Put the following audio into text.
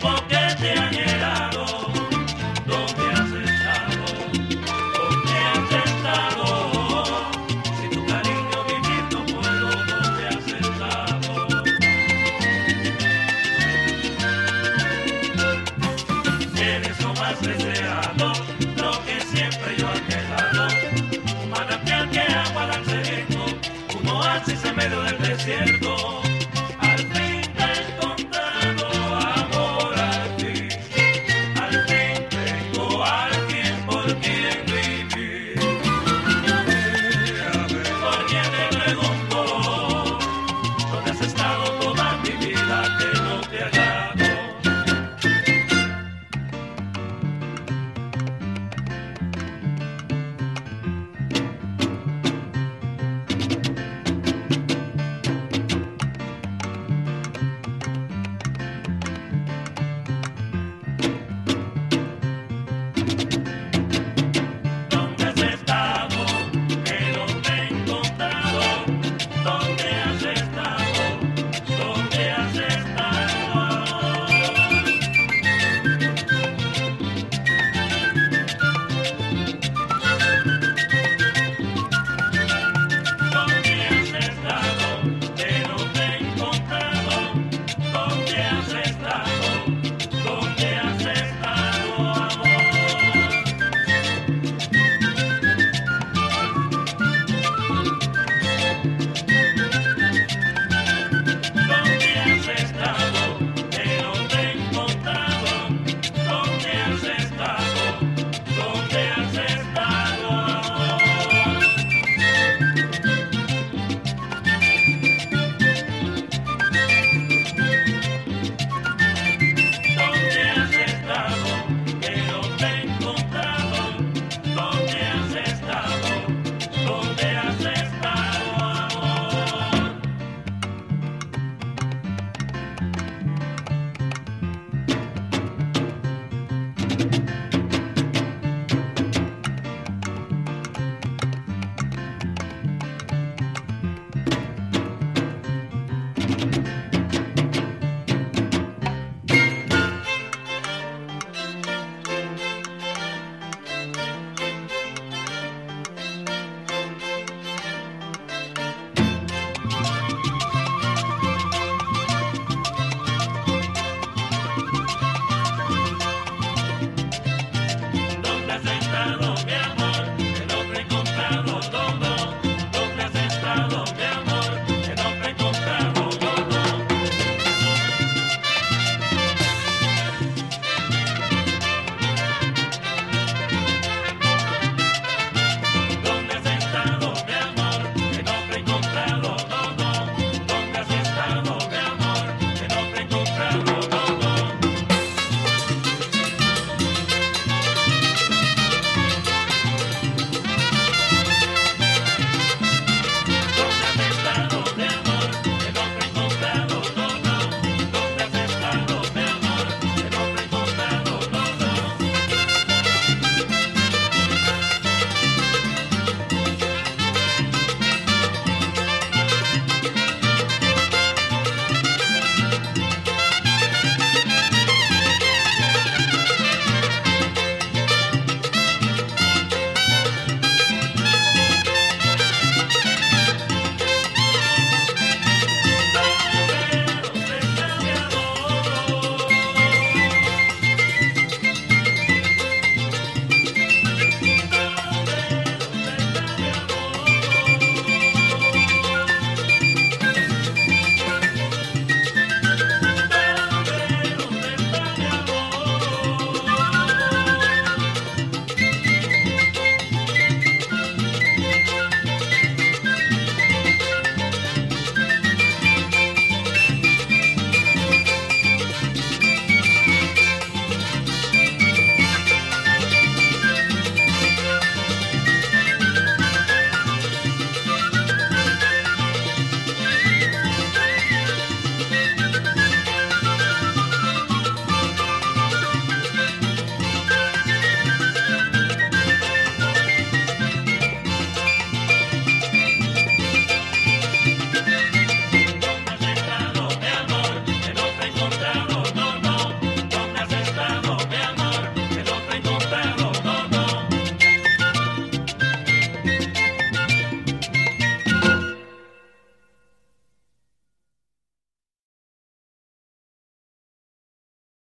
¿Por qué te han llegado? ¿Dónde has sentado? ¿Dónde has pensado? Si tu cariño vivir, no puedo no te has sentado. Eres lo más deseado, lo que siempre yo has dejado. Para que al que amaran como haces en medio del desierto.